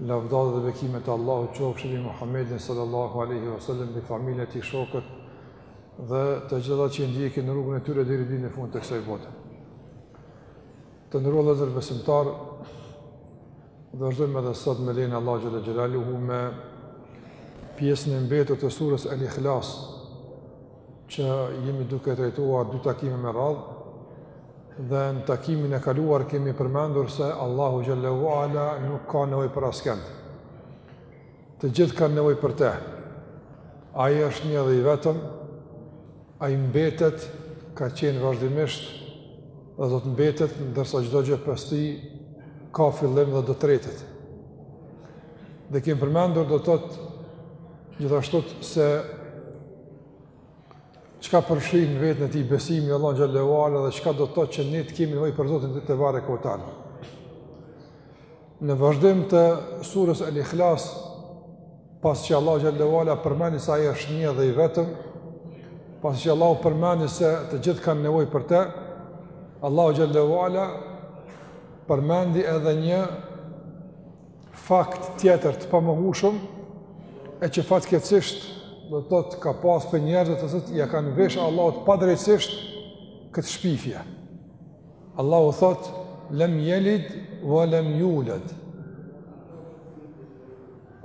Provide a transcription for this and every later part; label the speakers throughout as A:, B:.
A: Lavdata dhe bekimet e Allahut qofshin mbi Muhammedin sallallahu alaihi wasallam dhe familjen e tij, shokët dhe të gjithë ata që ndjekin rrugën e tyre deri në ditën e fundit të kësaj bote. Të nderuar vëllezër besimtarë, vazhdojmë edhe sot me lejen e Allahut xhel-le xhelaluhu me pjesën e mbetur të surës El Ikhlas që jemi duke trajtuar dy takime me radhë Dhe në takimin e kaluar kemi përmendur se Allahu xhel-le ue ala nuk ka nevojë për askënd. Të gjithë kanë nevojë për te. Ai është një dhe i vetëm. Ai mbetet, ka qenë vazhdimisht dhe do të mbetet ndërsa çdo gjë pas tij ka fillim dhe do të tretet. Dhe kemi përmendur do të thotë gjithashtu se Çka përfshin në veten e tij besimi në Allahun xhel-le ue ala dhe çka do të thotë që ne të kemi nevojë për Zotin tebareke ue teala. Në vazhdim të surës El Ikhlas, pasi që Allahu xhel-le ue ala përmendi se ai është një dhe i vetëm, pasi që Allahu përmendi se të gjithë kanë nevojë për te, Allahu xhel-le ue ala përmendi edhe një fakt tjetër të pamohueshëm e që fatkeqësisht do të thotë ka pas prej njerëzve të cilët ia kanë mvesh Allahut padrejtisht këtë shpifje. Allahu thotë lem jelid ue lem juled.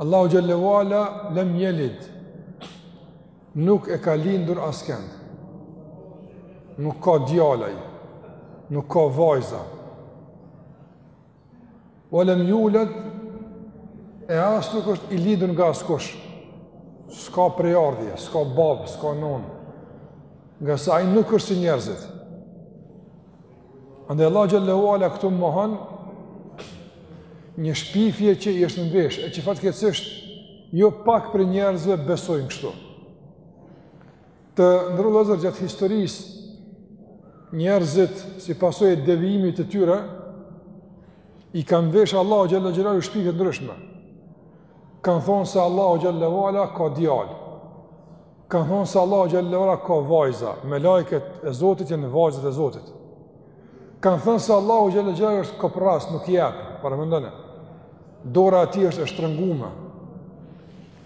A: Allahu xhel-le ue ala lem jelid. Nuk e ka lindur askënd. Nuk ka djalë ai. Nuk ka vajza. Ue lem juled e as nuk është i lindur nga askush. S'ka prejardhje, s'ka babë, s'ka nonë. Ngase ai nuk është si njerëzit. Andaj Allahu xhel-le ue ala këtu mohon një shpifje që i është mvesh, e që fatkeqësisht jo pak prej njerëzve besojnë kështu. Të nderuar vëllezër gjatë historisë, njerëzit si pasojë e devijimit të tyre, i kanë mvesh Allahut xhel-le xhelaluhu shpifje të ndryshme. Kanë thonë se Allahu xhel-le ue ala ka djalë. Kanë thonë se Allahu xhel-le ue ala ka vajza, melaiket e Zotit janë vajzat e Zotit. Kanë thonë se Allahu xhel-le xhelaluhu është koprrac, nuk jep, paramendone. Dora e tij është e shtrëngume,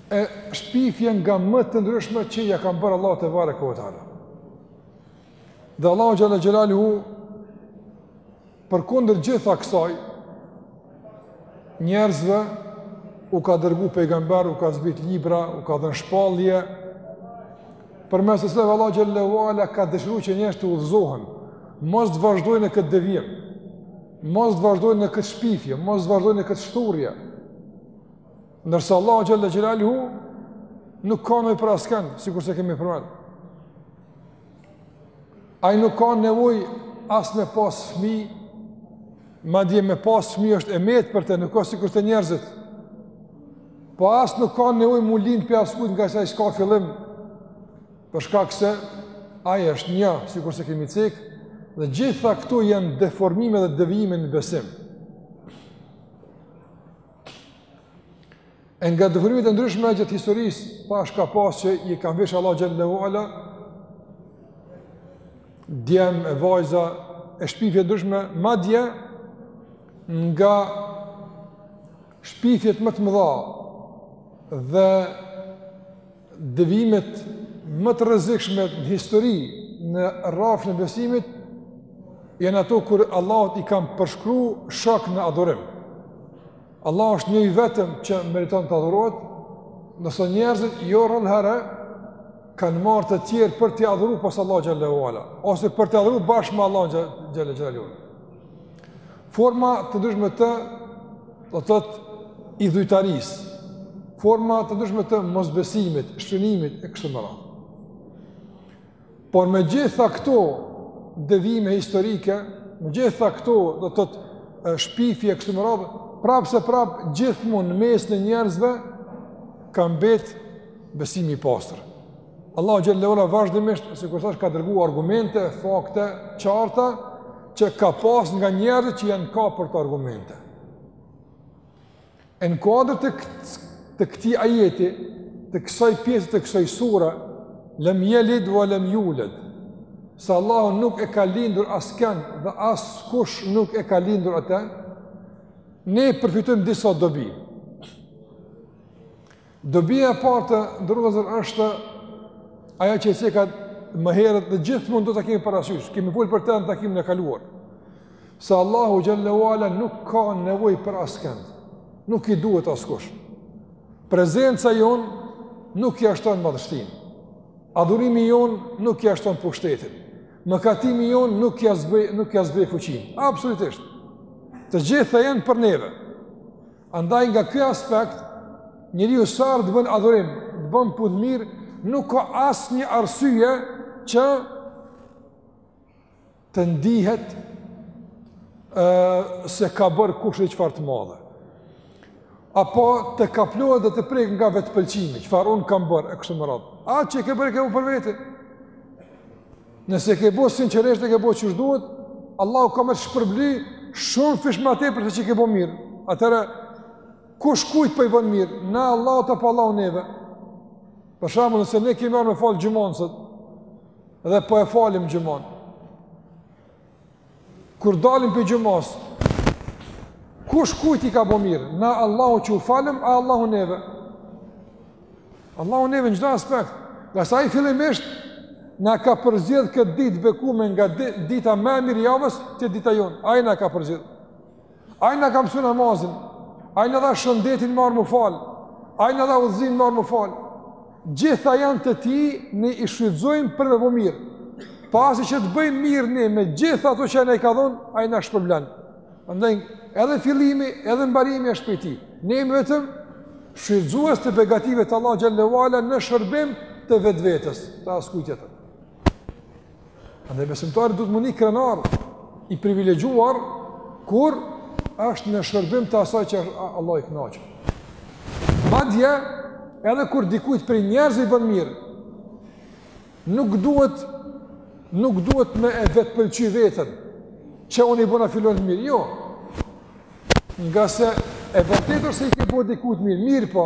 A: e shpifje nga më të ndryshme që ia kanë bërë Allahut tebareke ue teala. Dhe Allahu xhelle xhelaluhu përkundër gjitha kësaj njerëzve u ka dërgu pejgamber, u ka zbrit libra, u ka dhënë shpallje, përmes të cilave Allahu xhelle ue ala ka dëshiru që njerëz të udhëzohen, mos të vazhdojnë në këtë devijim, mos të vazhdojnë në këtë shpifje, mos të vazhdojnë në këtë shthurje, Ndërsa Allahu xhelle xhelaluhu nuk ka nevojë për askënd, sikurse kemi përmend. Ai nuk ka nevojë as me pas fëmijë, madje me pas fëmijë është e metë për të, nuk a sikur te njerëzit. Po as nuk ka nevojë m'u lind prej askujt ngase ai s'ka fillim, për shkak se ai është një, sikurse kemi cek, dhe gjitha këto janë deformime dhe devijime në besim. E nga deformimet e ndryshme gjatë historisë, thashë ka pasë që i kanë veshë Allahut xhelle ue ala, djem e vajza e shpifje ndryshme, madje nga shpifjet më të mëdha dhe devijimet më të rrezikshme në histori në rrafshin e besimit janë ato kur Allahut i kanë përshkru shok në adhurim. Allahu është një i vetëm që meriton të adhurohet, ndërsa njerëzit jo rrallëherë kanë marrë të tjerë për t'i adhuru pos Allahut xhelle ue ala ose për t'i adhuru bashkë me Allahun xhelle ue ala. Forma të ndryshme të do të thotë idhujtarisë, forma të ndryshme të mosbesimit, shoqërimit e kështu me radhë. Por me gjitha këto devijime historike, me gjitha këto do të thotë shpifje e kështu me radhë, prapë se prapë gjithmonë në mesin e njerëzve ka mbet besimi i pastër. Allahu xhelle ue ala vazhdimisht sikur thashë ka dërgu argumente, fakte të qarta që ka pas nga njerëzit që janë kap për ato argumente. E në kuadër të, të këtij ajeti, të kësaj pjesë të kësaj sure, lem jelid ve lem juled, se Allahu nuk e ka lindur askënd dhe askush nuk e ka lindur atë, ne përfitojmë disa dobi. Dobia e parë të nderuar vëllezër është ajo që e ceka më herët dhe gjithmonë do ta kemi parasysh. Kemi folur për të në takimin e kaluar. Se Allahu xhelle ue ala nuk ka nevojë për askënd. Nuk i duhet askush. Prezenca jonë nuk ia shton madhështinë. Adhurimi jonë nuk ia shton pushtetin. Mëkatimi jonë nuk ia zbeh nuk ia zbeh fuqinë. Absolutisht. Të gjitha janë për neve. Andaj nga ky aspekt, njeriu sa herë të bën adhurim, të bën punë të mirë, nuk ka asnjë arsye që të ndihet ë se ka bërë kush e çfarë të madhe. Apo të kaplohet dhe të prek nga vetëpëlqimi, çfarë unë kam bërë e kështu me radhë. Atë që ke bërë ke bo për vete. Nëse ke bo sinqerisht e ke bo siç duhet, Allahu ka me të shpërbly shumëfish ma tepër se që ke bo mirë. Atëherë, kush kujt po i bën mirë? Na Allahut apo Allahu neve. Për shembull, nëse ne kemi ardh me falë xhumanë sot, dhe po e falim xhumanë, Kur dalim prej xhumasë, kush kujt i ka bo mirë? Na Allahu që u falem, a Allahu neve? Allahu neve në çdo aspekt. Ngase ai fillimisht, na ka përzgjedh këtë ditë të bekume nga dita ma e mirë e javës, të jetë dita jonë. Ai na ka përzgjedh. Ai na ka mësu namazin. Ai na dha shëndetin me ardh me u fal. Ai na dha udhëzimin me ardh me u fal. Gjitha janë të tij, ne i shfrytëzojmë për me bo mirë. Pasi që të bëjmë mirë ne me gjitha ato që ai na i ka dhënë, ai na shpërblen. Andaj edhe fillimi, edhe mbarimi është prej tij. Ne jemi vetëm shfrytëzues të begative të Allahut xhelle ue ala në shërbim të vetvetes, të askujt tjetër. Andaj besimtari duhet me u ndi krenar i privilegjuar kur është në shërbim të asaj që është Allahu i kënaqur. Madje edhe kur dikujt prej njerëzve i bën mirë, nuk duhet nuk duhet me e vetëpëlqy veten, që unë i bëna filanit mirë, jo. Ngase e vërtetë se i ke bo dikujt mirë, mirëpo,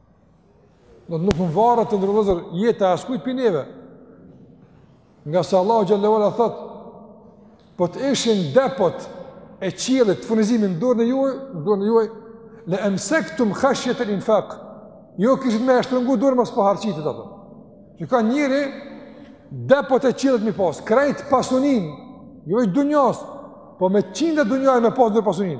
A: Do të nuk varet të nderuar vëllezër jeta e askujt prej neve. Ngase Allahu xhelle ue ala thot, po të ishin depot e qiellit të furnizimit në dorën e juaj, dorën e juaj, le emsektum hashjetel infak, ju kishit me e shtrëngu dorën mos po harxhiten ato. Që ka njeri depot e qiellit me i pas, krejt pasunin, jo i dunjas, po me qinda dunjaja me pas në dorë pasunin.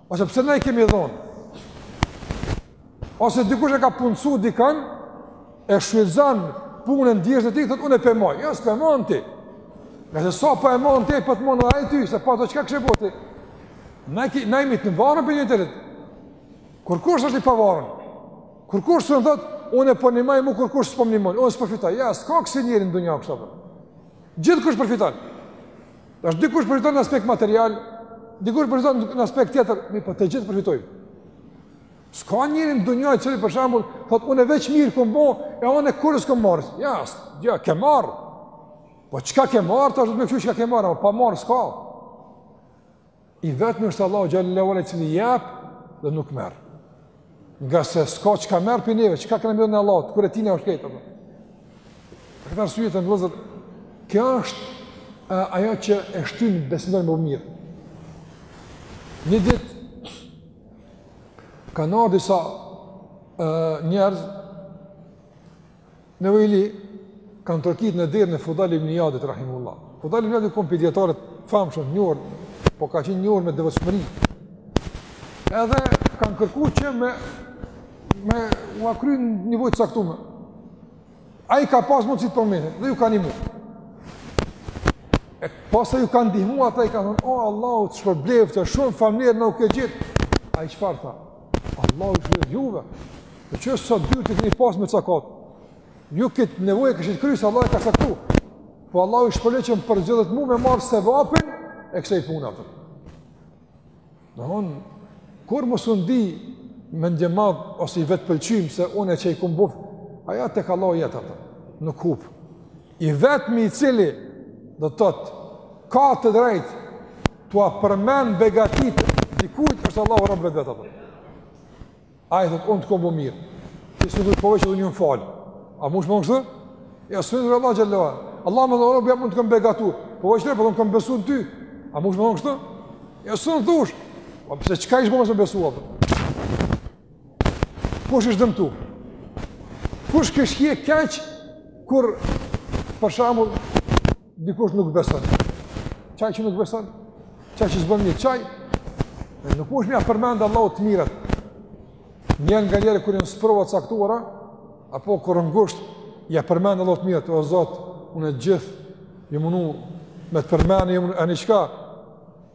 A: Ose pse ne i kemi dhënë? Ose dikush e ka punësu dikën, e shfrytëzon punën, djersën e tij, thotë unë po e moj. Jo, s'po e mon ti. Ngase sa po e mon ti, po të mon edhe ai ty, se pa të çka kishe bo ti. Na jemi të nvarun prej njëni-tjetrit. Kurkush s'është i pavarun. Kurkush s'mun thotë, unë po i nimoj, mu kurkush s'po m'nimon, unë s'po përfitoj. Ja, s'ka kësi njeri në dunja kështu pra. Gjithkush përfiton. Tash dikush përfiton në aspekt material, dikush përfiton në aspekt tjetër, mirëpo të gjithë përfitojmë. S'ka njeri në dunja i cili për shembull, thot, unë veç mirë kom bo, e unë kurrë s'kom marrë. Ja, ja, ke marrë. Po çka ke marrë, tash duhet me kqyr çka ke marrë, pa marrë s'ka. I vetmi është Allahu xhel-le ve ala i cili jep dhe nuk merr. Ngase s'ka çka merr prej neve, çka kemi me i dhënë Allahut, kur e tina është krejt apo. Për këtë arsye të nderuar vëllezër kjo është a, ajo që e shtyn besimtarin me bo mirë. Një ditë kanë ardhur disa njerëz Nevojli kanë trokitë në derën e Fudajl ibn Ijadit rahimehullah. Fudajl ibn Ijadi u kon prej dijetarëve të famshëm, i njohur, po ka qenë i njohur me devotshmëri. Edhe kanë kërku që me me ua kry një nevojë të caktume. Ai ka pas mundësitë për momentin, dhe ju ka nimu. E pasi ju ka ndihmu ata i kanë thënë, o Allahu të shpërbleftë, shumë falemnderit na u ke gjetë. Ai çfarë tha? Allahu ju shpërbleftë juve. Në që është sa dyer të këni pasë me cakat, ju këtë nevojë kishit kry, se Allahu e ka caktu. Po Allahu ju shpërbleftë që më përzgjodhët mu me marë sevapin e kësaj pune atëherë. Do me thonë, kurrë mos u ndi mendjemadh, ose i vetëpëlqyem, se unë që i kom bo, ajo tek Allahu jet atëherë, nuk hup. I vetmi i cili, do të thotë, ka të drejtë, T'ia përmend begatitë dikujt është Allahu Rabb vetë apo. Ai thot unë të kom bo mirë. Ti s'un thu po veç unë jam falë. A munesh me thonë kështu? Jo s'un i thu Allahut xhel-le ve ala. Allahu më dhuroi bëj mund të kom begatu. Po veç po kam besu në ty. A munesh me thonë kështu? Jo s'un thush. Po pse çka ish bo mos me besu apo? Kush ish dëmtu? Kush kish hjek keq kur për shembull Dikush nuk beson. Qaj që nuk beson, qaj që s'bon mirë qaj, dhe nuk munesh me ia përmend Allahut të mirat. Njeri nganjëherë kur është në sprova të caktuara, apo kur është ngusht, ia përmend Allahut të mirat, o Zot, unë e gjithë, jom munu me të përmend, jom munu, ani çka,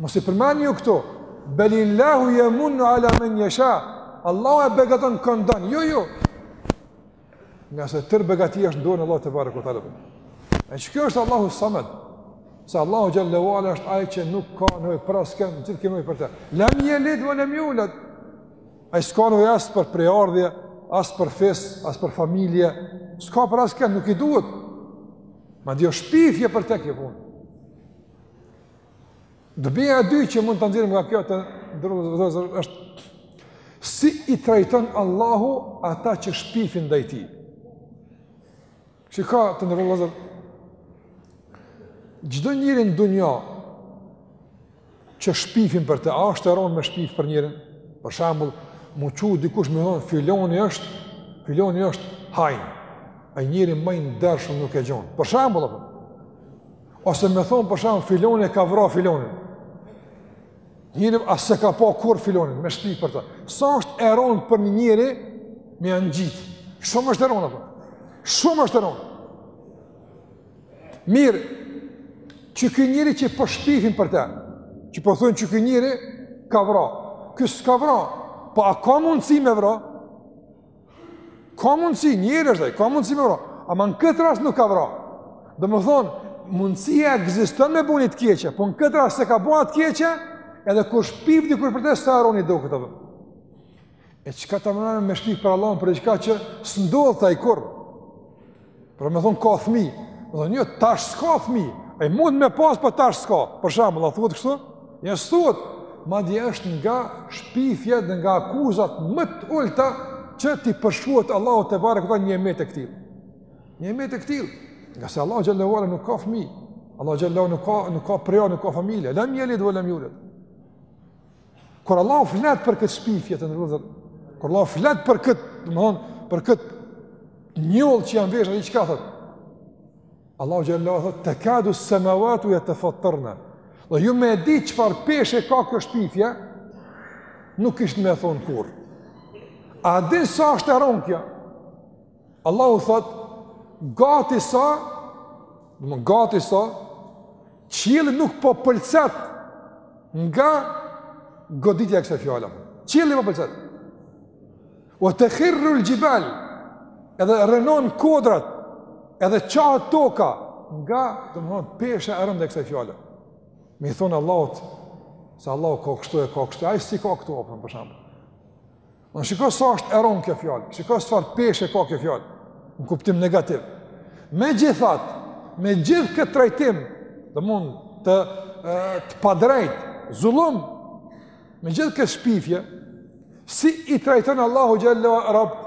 A: Mos i përmend ju këtu. Belil-lahu jemunnu ala men jesha. Allahu e begaton kënd don. Jo, jo. Ngase tërë begatia është në dorë t'Allahut tebareke ve teala. E çka është Allahu Samed, se Allahu xhel-le ve ala është ai që nuk ka nevojë për askënd, ne krejt kemi nevojë për te. Lem jelid, ve lem juled. Ai s'ka nevojë as për prejardhje, as për fis, as për familje, s'ka për askënd, nuk i duhet. Madje o shpifje për te kjo punë. Dobia e dytë që mund ta nxjerrim nga kjo të nderuar vëllezër është si i trajton Allahu ata që shpifin ndaj tij. Shiko të nderuar vëllezër. Çdo njeri në dunja që shpifin për të, a është e rondë me shpif për njerin? Për shembull, m'u çu dikush me thonë, filoni është, filoni është hajn. A njeri ma i ndershëm nuk e gjen. Për shembull, apo. Ose me thonë për shembull filoni e ka vra filonin. Njeri as s'e ka pa kurrë filonin, me shpif për te. Sa është e ronë për një njeri, me ja ngjit. Shumë është e ronë, apo. Shumë është e ronë. Mirë, qiky njeri që po shpifin për te, që po thojnë qiky njeri ka vra. Ky s'ka vra, po a ka mundësi me vra? Ka mundësi, njeri është ai, ka mundësi me vra. Ama në këtë rast nuk ka vra. Domethonë, mundësia ekziston me bo ni t'keqe, po në këtë rast s'e ka bo atë t'keqe, edhe kur shpif dikush për te sa e ronë i doket atij. E çka ta merr menja me shpif për Allahun për diçka që s'ndodh te Ai kurrë, Pra me thonë ka fëmi, domethonë një jo, tash s'ka fëmi, e mund me pas por po tash s'ka, për shembull, a thuhet kështu, një jo, s'thuhet, madje është nga shpifjet dhe nga akuzat më të ulta që t'i përshkruhet Allahut tebareke ve teala një e metë e këtillë. Një e metë e këtillë, ngase Allahu xhel-le ve ala nuk ka fëmi, Allahu xhel-le ve ala nuk ka, nuk ka preja, nuk ka familje, lem jelid ve lem juled. Kur Allahu flet për këtë shpifje të ndërruar, kur Allahu flet për këtë, domthon, për këtë njollë që ja kanë veshur, çka thot. Allahu xhel-le ve ala thot tekadus-semavatu jetefettarne. Dhe ju me e di çfarë peshe ka kjo shpifje, nuk kishit me thonë kurrë. A din sa është e rëndë kjo? Allahu thot, gati sa, domethonë gati sa, qielli nuk po pëlcet nga goditja e kësaj fjale. Qielli po pëlcet. Ve tehirrul xhibal, edhe rrënohen kodrat, edhe çahet toka, nga, domethonë, pesha e rëndë e kësaj fjale. Me i thonë Allahut, se Allahu ka kështu e ka kështu, Ai s'i ka këto, apëtën, për shembull. Domethonë shiko sa është e ronë kjo fjalë, shiko çfarë peshe ka kjo fjalë, në kuptim negativ. Megjithatë, me gjithë këtë trajtim, domethonë të, të padrejtë, zullum, me gjithë këtë shpifje, si i trajton Allahu xhel-le ve ala robt,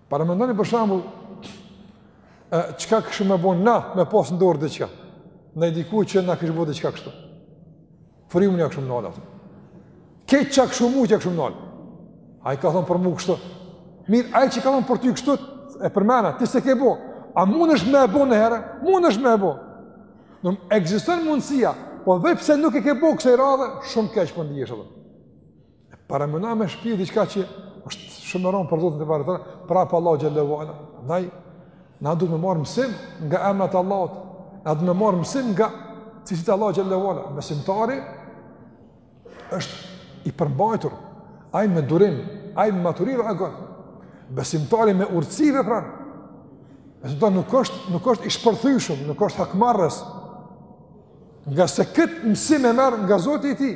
A: Paramendoni për shembull, ë çka kishim me bo na me pas në dorë diçka. Ni dikush që na kish bo diçka kështu. Frymën ja kishim ndal atij. Ke çak shumë mujë kishim ndal. Ai ka thon për mua kështu. Mir, ai që ka thon për ty kështu e përmenda, ti s'e ke bo. A mundesh me e bo ni herë? Mundesh me e bo. Domethonë ekziston mundësia, po veç pse nuk e ke bo kësaj radhe, shumë keq po ndihesh atë. Pra me na mëshirë diqka që është shumë e rëndë për Zotin tebareke, pra pa Allah gjellë u ala. Ndaj, na duhet me marrë mësim nga emnat e Allahut, na duhet me marrë mësim nga cilësitë e Allahut xhelle ue ala. Besimtari është i përmbajtur, ai me durim, ai me maturi reagon. Besimtari me urtësi vepron, besimtari nuk është, nuk është i shpërthyshëm, nuk është hakmarrës, ngase këtë mësim e merr nga Zoti i tij,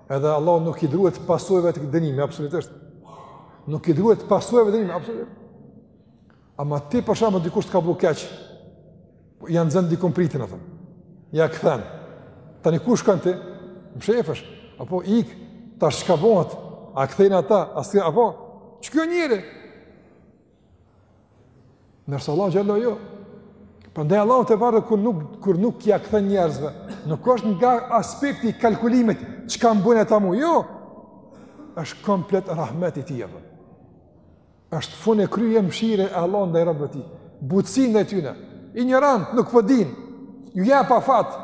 A: Edhe Allahu nuk i druhet pasojve të këtij dënimi, absolutisht. Nuk i druhet pasojve të dënimit, absolutisht. Ama ti për shembull dikush të ka bo keq, po ja nxen dikon pritën, ata, ja kthen. Tani kush, kon ti, mshefesh, apo ik, tash çka bohet, a kthejnë ata, asi apo, çka ky njeri? Ndërsa Allahu xhelle jo. Prandaj Allahu tebareke kur nuk, kur nuk ia kthen njerëzve. Nuk është nga aspekti i kalkulimit që kam bënë e tamam. Jo. është komplet rahmeti i tij e bën. është fund e krye mshirë e Allahut ndaj robve tij. Butësi ndaj tyne. Injorant, nuk po din. Po ju jap afat.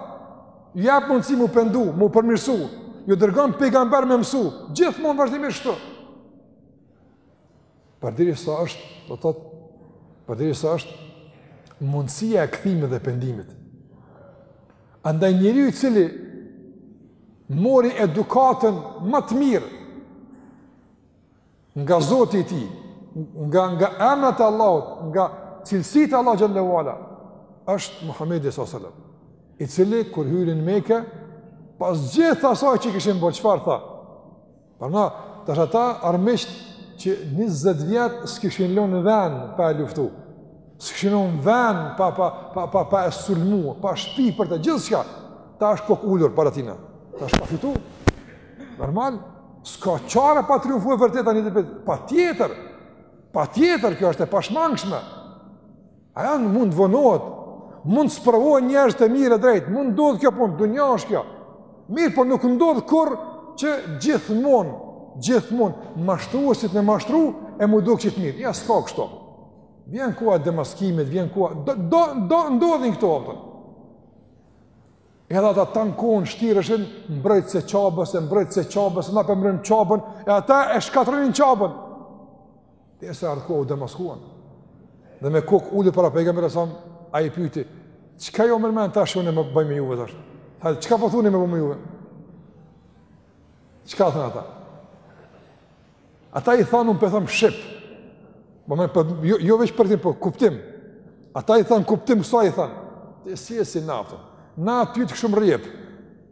A: Ju jap mundësi m'u pendu, m'u përmirësu. Ju dërgon pejgamber me mësu. Gjithmonë vazhdimisht kshtu. Përderisa është, do të thotë, përderisa është, mundësia e kthimit dhe pendimit. Andaj njeriu i cili mori edukatën ma të mirë nga Zoti i tij, nga nga emnat e Allahut, nga cilësitë e Allahut xhallahu ala, është Muhamedi sallallahu alaihi wasallam, i cili kur hyri në Meke, pas gjithë asaj që kishin bërë çfarë tha? Pra na, tash ata armiqtë që 20 vjet s'kishin lënë ven pa e luftu, s'kishin lënë ven pa, pa, pa, pa, pa e sulmu, pa shpif për te gjithçka, tash kokëulur para tina, tash ka fitu, normal, s'ka çare pa triumfu e vërteta një ditë, patjetër, patjetër kjo është e pashmangshme, Ajo mund të vonohet, mund të sprovohen njerëzit e mirë e drejtë, mund ndodh kjo punë, dunja është kjo. Mirë, por nuk ndodh kurrë që gjithmonë, gjithmonë mashtruesit me mashtru e m'u dukë që të mirë. Ja s'ka kështu. Vjen koha e demaskimit, vjen koha do do do ndodhin këto ato. Edhe ata tanë kohën shtireshin mbrojtës e Qabes, mbrojtës e Qabes, na po e mbrojmë Qaben, e ata e shkatërronin Qaben. Derisa erdh koha u demaskuan. Dhe me kokë ulë para pejgamberit s.a.s. ai i pyeti, "Çka ju merr mendja tash unë me bo me juve tash?" Tha, "Çka po thoni me bo me juve?" Çka thanë ata? Ata i thanë, unë pe them po shqip. Po më për, jo, jo veç përkthim, po kuptim. Ata i thanë, kuptim, kësaj i thanë? Ti s'je si na? Na ty të kishim rrjep.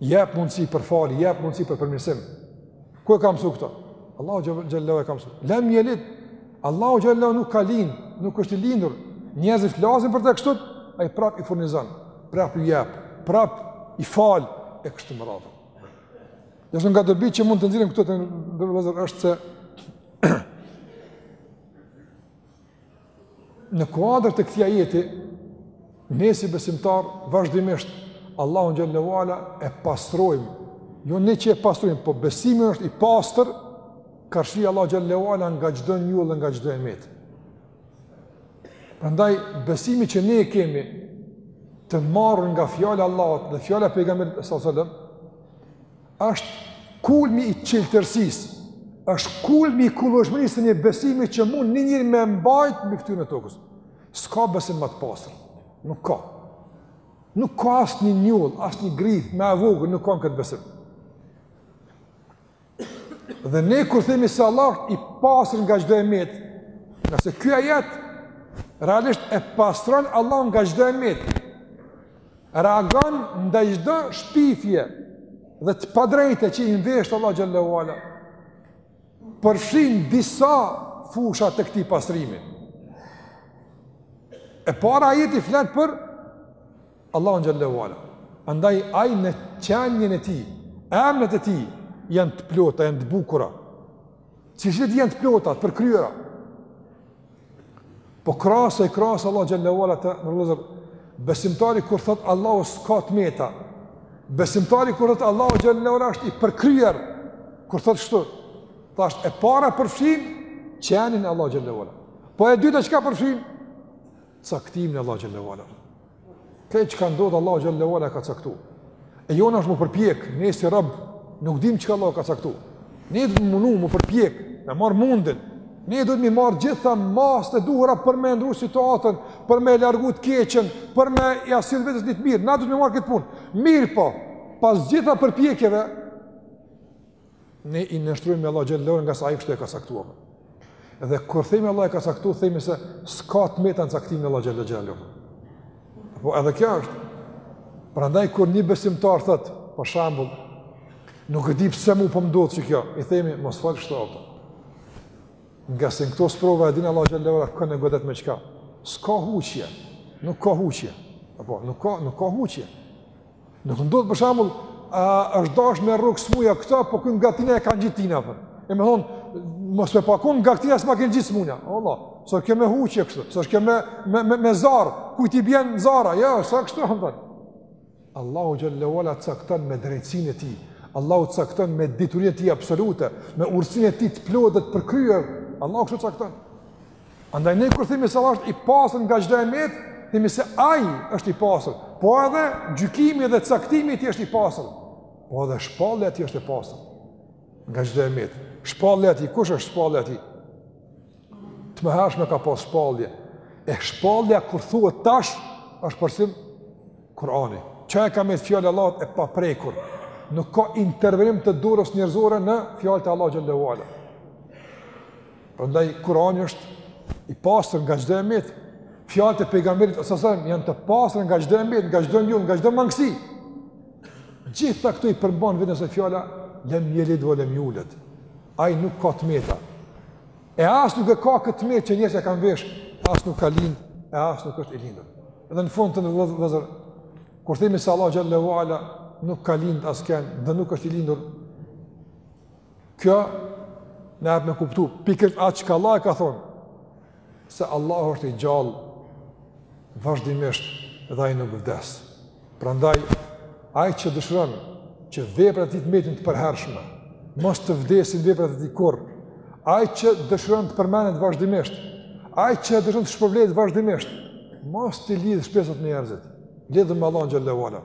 A: Jep mundësi për falje, jep mundësi për përmirësim. Ku e ka mësu këto? Allahu xhel-le e ka mësu. Lem jelid, Allahu xhel-le ue ala nuk ka lind, nuk është i lindur. Njerëzit flasin për të kështu, ai prap i furnizon, prap i jep, prap i fal, e kështu me radhë. Një nga dobi që mund të nxjerrim këtu të nderuar është se Në kuadër të këtij ajeti, ne si besimtar vazhdimisht Allahun xhel-le ue ala e pastrojmë. Jo ne që e pastrojmë, po besimi është i pastër karshi Allahut xhel-le ue ala nga çdo njollë dhe nga çdo e mete. Prandaj besimi që ne e kemi të marrë nga fjala e Allahut dhe fjala e pejgamberit sallallahu alajhi wasallam Është kulmi i çiltërsisë, është kulmi i kullueshmërisë së një besimi që mund një njeri me mbajt mbi fytyrën e tokës. S'ka besim më të pastër. Nuk ka. Nuk ka asnjë njollë, asnjë gërrith, më e vogël, nuk ka në këtë besim. Dhe ne kur themi se Allahu i pastër nga çdo e metë, nëse ky ajet, realisht e pastron Allahun nga çdo e mete, reagon ndaj çdo shpifje dhe të padrejte që i mveshet Allahut xhel-le ue ala. Përfshin disa fusha të këtij pastrimi. E para ajeti flet për Allahun xhel-le ue ala. Andaj ai në qenien e tij, emrat e tij janë të plota, janë të bukura. Cilësitë janë të plota, të përkryera. Po krahas e krahas Allah xhel-le ue ala të nderuar, besimtari kur thot Allahu s'ka të meta, besimtari kur thot Allahu xhel-le ue ala është i përkryer, kur thot kshtu, tash e para përfshin qenien e Allahut xhel-le ue ala. Po e dyta çka përfshin? Caktimin e Allahut xhel-le ue ala. Këtë çka ndodh, Allahu xhel-le ue ala e ka caktu. E jona është m'u përpjek, ne si rob, nuk dim çka Allahu ka caktu. Ne duhet me u munu, m'u përpjek, me marr mundin. Ne duhet me marr gjitha masat e duhura për me ndru situatën, për me largu të keqen, për me ia sjell vetes një të mirë. Na duhet me marr këtë punë. Mirëpo, pas gjitha përpjekjeve, Ne i nënshtrohemi Allahut xhel-le ue ala ngase ai kështu e ka caktuar. Dhe kur themi Allahu e ka caktuar, themi se s'ka të meta në caktimin e Allahut xhel-le ue ala. Po edhe kjo është. Prandaj kur një besimtar thot, për shembull, nuk e di pse mu po më ndodh si kjo, i themi mos fol kështu apo. Ngase në këto sprova e din Allahu xhel-le ue ala kënd e godet me çka. S'ka huqje. Nuk ka huqje. Apo nuk ka nuk ka huqje. Nuk ndodh për shambull, a është dash me rrjedh smuja këta, po kënë nga tina e kanë gjithë tina, për. E me thonë, më së pa kënë nga tina, së ma kënë gjithë smuja. Allah, s'është kjo me hedhje kështu, s'është kjo me, me, me zar, kujt t'i bjen zara, jo, s'është kështu, hëndër. Allahu xhelle ve ala cakton me drejtësinë e tij, Allahu cakton me diturinë e tij absolute, me urtësinë e tij të plotë dhe të përkryer, Allahu kështu cakton. Andaj ne kur themi se Allahu është i pastër nga çdo e metë, themi se ai është i pastër, po edhe gjykimi dhe caktimi i tij është i pastër. Po edhe shpallja e tij është e pastër. Nga çdo e metë. Shpallja e tij, kush është shpallja e tij? Të mëhershme ka pas shpallje. E shpallja kur thuhet tash është për qëllim Kur'ani. Çka ka mbet fjala e Allahut e paprekur. Nuk ka intervenim të dorës njerëzore në fjalët e Allahut xhelle ve ala. Prandaj Kurani është i pastër nga çdo e metë. Fjalët e pejgamberit ose sa janë të pastra nga çdo e metë, nga çdo mbyll, nga çdo mangësi. Gjithta këto i përmban vetëm se fjala lem jelid ve lem juled. Ai nuk ka të meta. E as nuk e ka këtë të metë që njerëzit ia kanë vesh, as nuk ka lind, e as nuk është i lindur. Edhe në fund të nderuar vëllazër, kur themi se Allahu xhelle ve ala nuk ka lind askënd, dhe nuk është i lindur. Kjo na jep me kuptu, pikërisht atë që Allahu e ka thonë, se Allahu është i gjallë vazhdimisht dhe ai nuk vdes. Prandaj, ai që dëshiron që veprat e tij të mbetin të përhershme, mos të vdesin veprat e tij kurrë, ai që dëshiron të përmenet vazhdimisht, ai që dëshiron të shpërblehet vazhdimisht, mos t'i lidh shpresat me njerëzit, lidhi me Allahun xhelle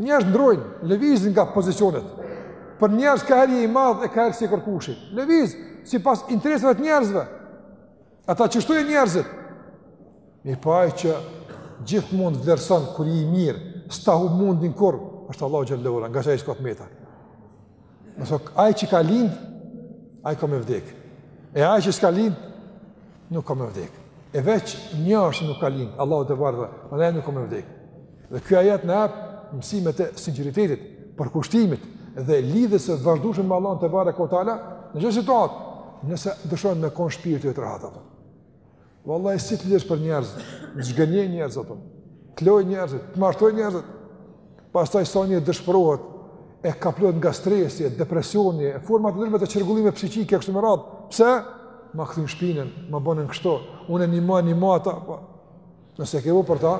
A: Njerëzit ndrrojnë, lëvizin nga pozicionet. Për njerëz ka herë je i madh e ka herë s'je kërkushi. Lëviz sipas interesave të njerëzve. Ata çështjen e njerëzit. Po ai që gjithmonë t'vlerëson kur je i mirë, s'ta hup mundin kurrë, është Allahu xhelle ve ala, ngaqë ai s'ka të meta. Me thonë, ai që ka lind, ai ka me vdek. E ai që s'ka lind, nuk ka me vdek. E veç një është që nuk ka lind, Allahu tebareke, edhe ai nuk ka me vdek. Dhe ky ajet na jep mësimet e sinqeritetit, përkushtimit dhe lidhjes së vazhdueshme me Allahun tebareke ve teala, në çdo situatë, nëse dëshon me kon shpirti yt rahat apo. Vallahi si të lidhesh për njerëz, të zhgënjejnë njerëzit apo të lojnë njerëzit, të mashtrojnë njerëzit. Pastaj insani dëshpërohet e kaplohet nga stresi, e depresioni, e forma të ndryshme të çrregullimeve psikike kështu me radhë. Pse? Ma kthyen shpinën, ma bënën kështu. Unë një më një më ata. Po. Nëse ke bo për ta,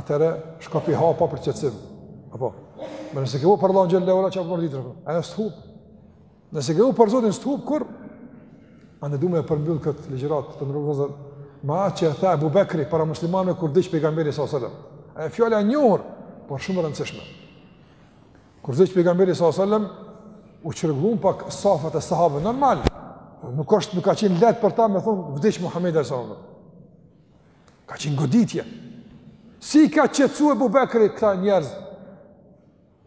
A: atëherë shko lyp prej tyre shpërblim. Apo. Po nëse ke bo për Allahun xhelle ve ala çfarë po ditë. Ai s'ta hup. Nëse ke bo për Zotin s'të hup kurrë, a ne du me përmbyll kët ligjëratë të nderuar vëllezër me atë që tha Abu Bekri para muslimanëve kur vdiq pejgamberi sallallahu alajhi wasallam. Ai fjala e njohur, por shumë e rëndësishme. Kur vdiq pejgamberi sallallahu alajhi wasallam u çrregullon pak safat e sahabëve normal. Nuk është nuk ka qenë lehtë për ta me thon vdiq Muhamedi sallallahu alajhi wasallam. Ka qenë goditje. Si i ka qetësuar Abu Bekri këta njerëz?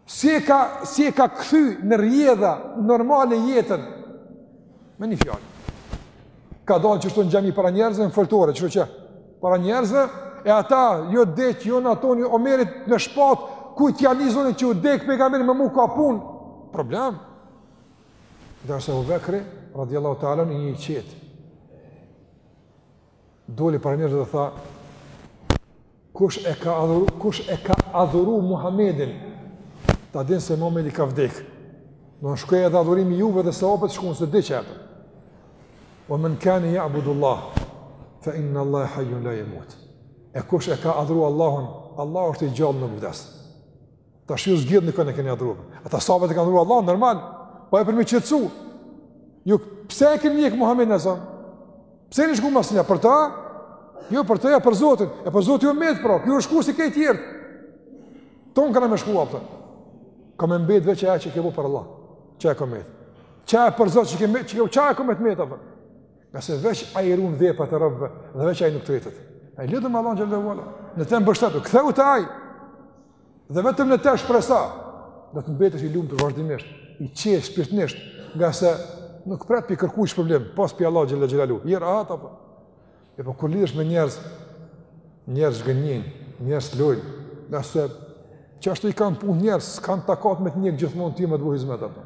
A: Si e ka, si e ka kthy në rrjedha normale jetën, me një fjalë. Ka dalë qështu në xhami para njerëzve në foltore, që që para njerëzve, e ata, jo dek, jo në atoni, Omeri me shpatë, kujt t'ja ni zonin që u dek pejgamberi me mu ka punë, problem. Ndërsa Ebu Bekri, radiallahu ta'ala, anhu i qetë. Doli para njerëzve dhe tha, kush e ka adhuru, kush e ka adhuru Muhammedin, ta din se Muhammedi ka vdek. Domethënë shkoi edhe adhurimi i juve dhe sevapet shkun se diq ai. Ue men kane jabudullah, fa inna Allahe hajun la jemut. E kush e ka adhuru Allahun, Allahu është i gjallë nuk vdes. Tash ju zgjidhni kënë e keni adhuruar. Ata sahabët e kanë adhuruar Allahun, normal. Po e për me qetësu. Ju, pse e keni njek Muhammed në zonë? Pse keni shku masë një? Për ta? Jo, për ta, ja, për Zotin. E për Zotin ju met pra. Kjo është shku si krejt tjerët. Tonë kena me shku, apëta. Ka me mbet veç ajo që ke bo për Allah. Çka ka met? Çka e për Zotin që ke me të? Çka ka me të met, apëta? Ngase veç ai i run veprat e robëve dhe veç ai nuk tretet. Ai lidhu me Allahun xhele ue ala. Në te mbështetu. Ktheu te ai. Dhe vetëm në të shpreso, do të mbetesh i lumtur vazhdimisht, i qetë shpirtnisht, ngase nuk pret pi kërkuj që problem, pos pi Allahit xhele xhelaluhu, je rahat apo. E po kur lidhesh me njerëz, njerëz zhgënjejn, njerëz lojnë, ngase qashtu i kanë punët njerëz, s'kanë takat me të njek gjithmonë ti me të bo hizmet apo.